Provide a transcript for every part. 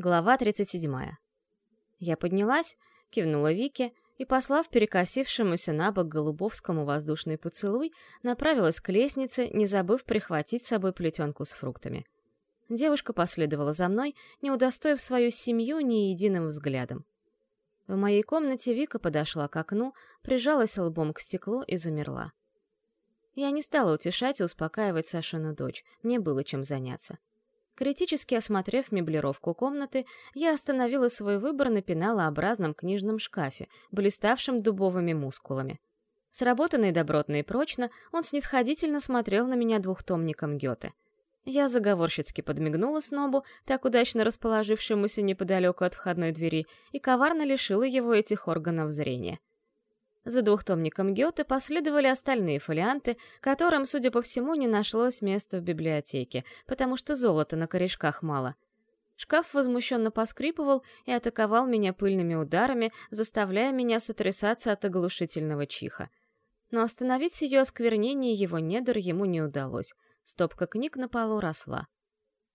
Глава 37. Я поднялась, кивнула Вике и, послав перекосившемуся на бок Голубовскому воздушный поцелуй, направилась к лестнице, не забыв прихватить с собой плетенку с фруктами. Девушка последовала за мной, не удостоив свою семью ни единым взглядом. В моей комнате Вика подошла к окну, прижалась лбом к стеклу и замерла. Я не стала утешать и успокаивать Сашину дочь, мне было чем заняться. Критически осмотрев меблировку комнаты, я остановила свой выбор на пеналообразном книжном шкафе, блиставшем дубовыми мускулами. Сработанный добротно и прочно, он снисходительно смотрел на меня двухтомником Гёте. Я заговорщицки подмигнула снобу, так удачно расположившемуся неподалеку от входной двери, и коварно лишила его этих органов зрения. За двухтомником Гёте последовали остальные фолианты, которым, судя по всему, не нашлось места в библиотеке, потому что золота на корешках мало. Шкаф возмущенно поскрипывал и атаковал меня пыльными ударами, заставляя меня сотрясаться от оглушительного чиха. Но остановить ее осквернение его недр ему не удалось. Стопка книг на полу росла.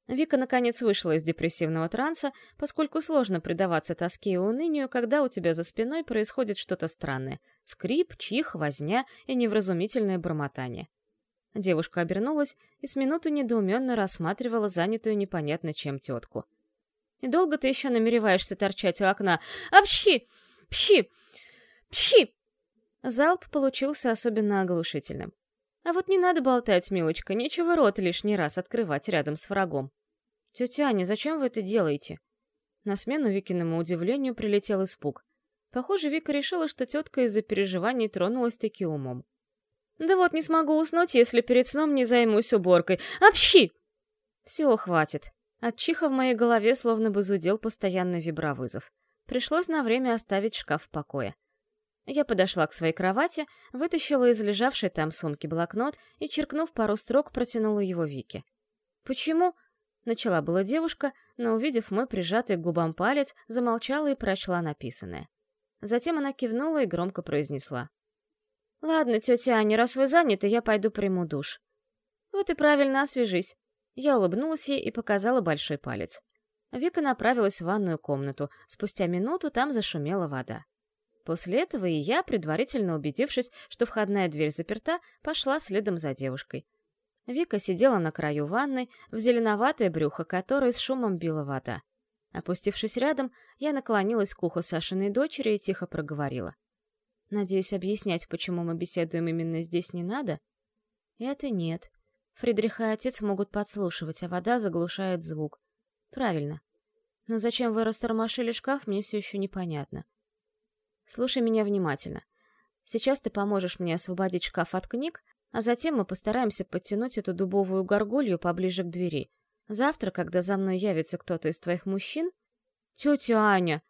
Вика, наконец, вышла из депрессивного транса, поскольку сложно предаваться тоске и унынию, когда у тебя за спиной происходит что-то странное — скрип, чих, возня и невразумительное бормотание. Девушка обернулась и с минуту недоуменно рассматривала занятую непонятно чем тетку. «И долго ты еще намереваешься торчать у окна? Апщи! Пщи! Пщи!» Залп получился особенно оглушительным. А вот не надо болтать, милочка, нечего рот лишний раз открывать рядом с врагом. «Тетя Аня, зачем вы это делаете?» На смену Викиному удивлению прилетел испуг. Похоже, Вика решила, что тетка из-за переживаний тронулась таки умом. «Да вот не смогу уснуть, если перед сном не займусь уборкой. Общи!» «Все, хватит». От чиха в моей голове словно бы зудел постоянный вибровызов. Пришлось на время оставить шкаф в покое. Я подошла к своей кровати, вытащила из лежавшей там сумки блокнот и, черкнув пару строк, протянула его Вике. «Почему?» — начала была девушка, но, увидев мой прижатый к губам палец, замолчала и прочла написанное. Затем она кивнула и громко произнесла. «Ладно, тетя Аня, раз вы заняты, я пойду приму душ». «Вот и правильно, освежись». Я улыбнулась ей и показала большой палец. Вика направилась в ванную комнату. Спустя минуту там зашумела вода. После этого и я, предварительно убедившись, что входная дверь заперта, пошла следом за девушкой. Вика сидела на краю ванны, в зеленоватое брюхо которой с шумом била вода. Опустившись рядом, я наклонилась к уху Сашиной дочери и тихо проговорила. «Надеюсь, объяснять, почему мы беседуем именно здесь, не надо?» «Это нет. Фридрих и отец могут подслушивать, а вода заглушает звук. Правильно. Но зачем вы растормошили шкаф, мне все еще непонятно. Слушай меня внимательно. Сейчас ты поможешь мне освободить шкаф от книг, а затем мы постараемся подтянуть эту дубовую горгулью поближе к двери. Завтра, когда за мной явится кто-то из твоих мужчин... Тетя Аня!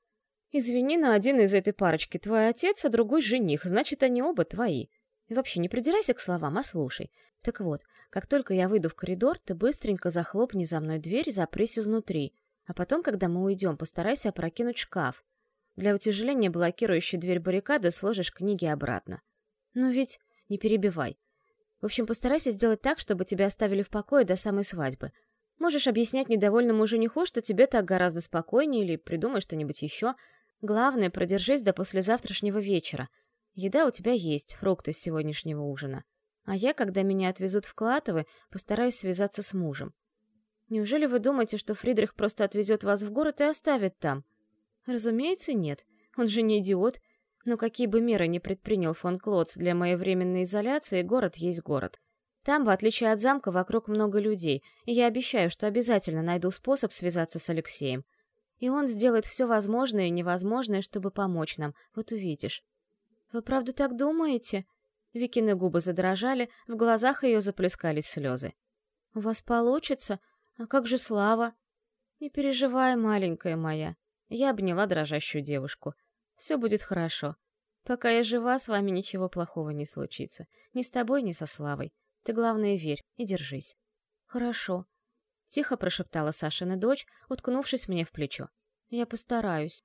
Извини, но один из этой парочки твой отец, а другой жених, значит, они оба твои. И вообще, не придирайся к словам, а слушай. Так вот, как только я выйду в коридор, ты быстренько захлопни за мной дверь и запрись изнутри. А потом, когда мы уйдем, постарайся опрокинуть шкаф. Для утяжеления блокирующей дверь баррикады сложишь книги обратно. Ну ведь не перебивай. В общем, постарайся сделать так, чтобы тебя оставили в покое до самой свадьбы. Можешь объяснять недовольному жениху, что тебе так гораздо спокойнее, или придумай что-нибудь еще. Главное, продержись до послезавтрашнего вечера. Еда у тебя есть, фрукты с сегодняшнего ужина. А я, когда меня отвезут в Клатовы, постараюсь связаться с мужем. Неужели вы думаете, что Фридрих просто отвезет вас в город и оставит там? Разумеется, нет. Он же не идиот. Но какие бы меры ни предпринял фон Клотц для моей временной изоляции, город есть город. Там, в отличие от замка, вокруг много людей, и я обещаю, что обязательно найду способ связаться с Алексеем. И он сделает все возможное и невозможное, чтобы помочь нам, вот увидишь. Вы правда так думаете? Викины губы задрожали, в глазах ее заплескались слезы. «У вас получится? А как же Слава?» «Не переживай, маленькая моя. Я обняла дрожащую девушку. «Все будет хорошо. Пока я жива, с вами ничего плохого не случится. Ни с тобой, ни со Славой. Ты, главное, верь и держись». «Хорошо», — тихо прошептала Сашина дочь, уткнувшись мне в плечо. «Я постараюсь».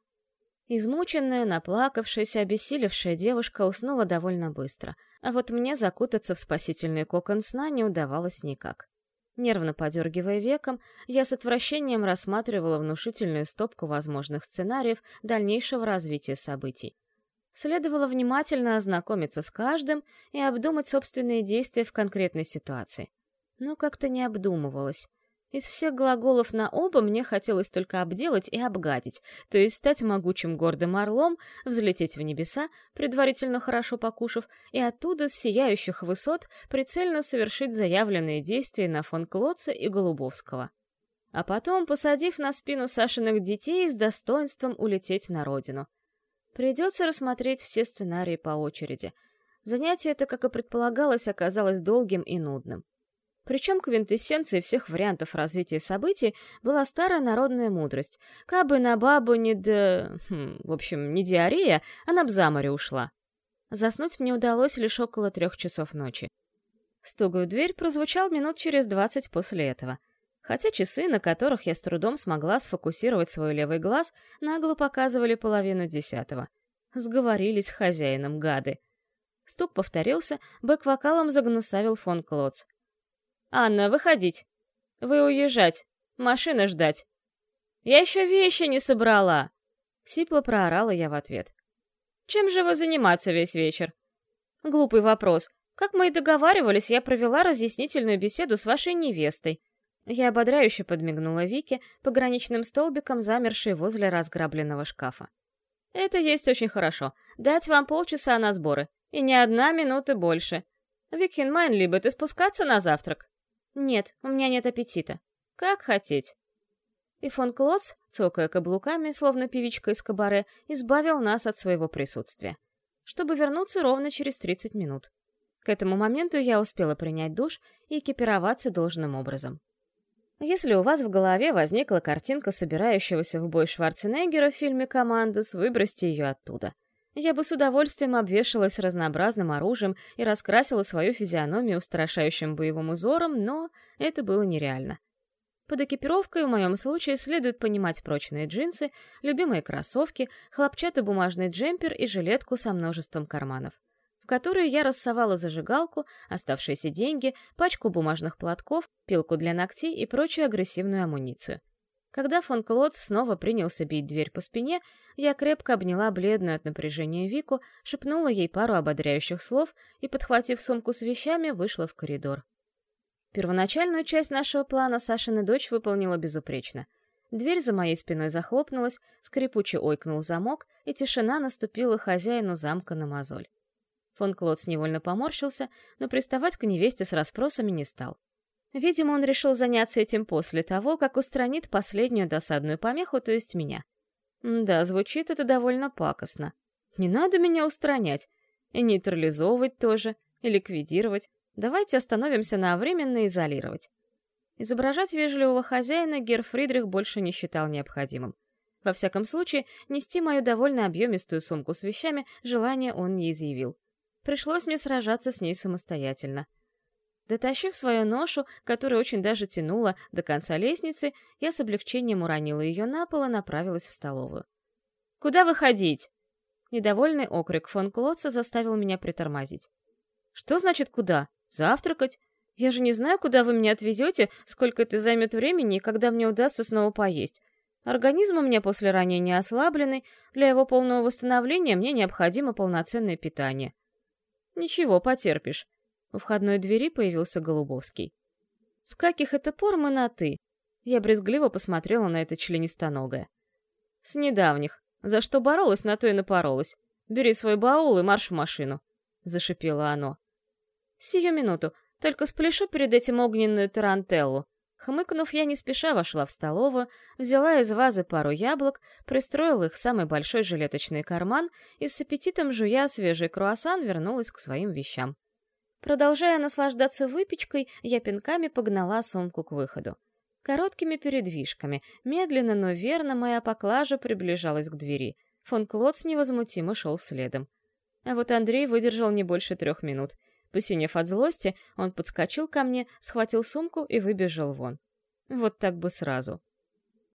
Измученная, наплакавшаяся, обессилевшая девушка уснула довольно быстро, а вот мне закутаться в спасительный кокон сна не удавалось никак. Нервно подергивая веком, я с отвращением рассматривала внушительную стопку возможных сценариев дальнейшего развития событий. Следовало внимательно ознакомиться с каждым и обдумать собственные действия в конкретной ситуации. Но как-то не обдумывалось. Из всех глаголов на оба мне хотелось только обделать и обгадить, то есть стать могучим гордым орлом, взлететь в небеса, предварительно хорошо покушав, и оттуда с сияющих высот прицельно совершить заявленные действия на фон Клоца и Голубовского. А потом, посадив на спину Сашиных детей, с достоинством улететь на родину. Придется рассмотреть все сценарии по очереди. Занятие это, как и предполагалось, оказалось долгим и нудным. Причем квинтэссенцией всех вариантов развития событий была старая народная мудрость. Кабы на бабу не д... Хм, в общем, не диарея, она б за море ушла. Заснуть мне удалось лишь около трех часов ночи. Стук в дверь прозвучал минут через двадцать после этого. Хотя часы, на которых я с трудом смогла сфокусировать свой левый глаз, нагло показывали половину десятого. Сговорились с хозяином гады. Стук повторился, бэк-вокалом загнусавил фон Клоц. «Анна, выходить! Вы уезжать! Машина ждать!» «Я еще вещи не собрала!» Сипло проорала я в ответ. «Чем же вы заниматься весь вечер?» «Глупый вопрос. Как мы и договаривались, я провела разъяснительную беседу с вашей невестой». Я ободряюще подмигнула Вике, пограничным столбиком, замершей возле разграбленного шкафа. «Это есть очень хорошо. Дать вам полчаса на сборы. И не одна минуты больше. Викхен, mein Liebe, ты спускаться на завтрак? «Нет, у меня нет аппетита. Как хотеть». И фон Клоц, цокая каблуками, словно певичка из кабаре, избавил нас от своего присутствия, чтобы вернуться ровно через 30 минут. К этому моменту я успела принять душ и экипироваться должным образом. Если у вас в голове возникла картинка собирающегося в бой Шварценеггера в фильме «Командос», выбросьте ее оттуда — я бы с удовольствием обвешалась разнообразным оружием и раскрасила свою физиономию устрашающим боевым узором, но это было нереально. Под экипировкой в моем случае следует понимать прочные джинсы, любимые кроссовки, хлопчатобумажный джемпер и жилетку со множеством карманов, в которые я рассовала зажигалку, оставшиеся деньги, пачку бумажных платков, пилку для ногтей и прочую агрессивную амуницию. Когда фон Клод снова принялся бить дверь по спине, я крепко обняла бледную от напряжения Вику, шепнула ей пару ободряющих слов и, подхватив сумку с вещами, вышла в коридор. Первоначальную часть нашего плана Сашина дочь выполнила безупречно. Дверь за моей спиной захлопнулась, скрипуче ойкнул замок, и тишина наступила хозяину замка на мозоль. Фон Клодс невольно поморщился, но приставать к невесте с расспросами не стал. Видимо, он решил заняться этим после того, как устранит последнюю досадную помеху, то есть меня. Да, звучит это довольно пакостно. Не надо меня устранять. И нейтрализовывать тоже, и ликвидировать. Давайте остановимся на временно изолировать. Изображать вежливого хозяина Гер Фридрих больше не считал необходимым. Во всяком случае, нести мою довольно объемистую сумку с вещами желания он не изъявил. Пришлось мне сражаться с ней самостоятельно. Дотащив свою ношу, которая очень даже тянула до конца лестницы, я с облегчением уронила ее на пол и направилась в столовую. «Куда выходить?» Недовольный окрик фон Клотца заставил меня притормозить. «Что значит куда? Завтракать? Я же не знаю, куда вы меня отвезете, сколько это займет времени и когда мне удастся снова поесть. Организм у меня после ранения ослабленный, для его полного восстановления мне необходимо полноценное питание». «Ничего, потерпишь. У входной двери появился Голубовский. «С каких это пор мы на «ты»?» Я брезгливо посмотрела на это членистоногое. «С недавних. За что боролась, на то и напоролась. Бери свой баул и марш в машину», — зашипело оно. «Сию минуту, только спляшу перед этим огненную тарантеллу». Хмыкнув, я не спеша вошла в столовую, взяла из вазы пару яблок, пристроила их в самый большой жилеточный карман и с аппетитом жуя свежий круассан вернулась к своим вещам. Продолжая наслаждаться выпечкой, я пинками погнала сумку к выходу. Короткими передвижками, медленно, но верно, моя поклажа приближалась к двери. Фон Клотс невозмутимо шел следом. А вот Андрей выдержал не больше трех минут. Посинев от злости, он подскочил ко мне, схватил сумку и выбежал вон. Вот так бы сразу.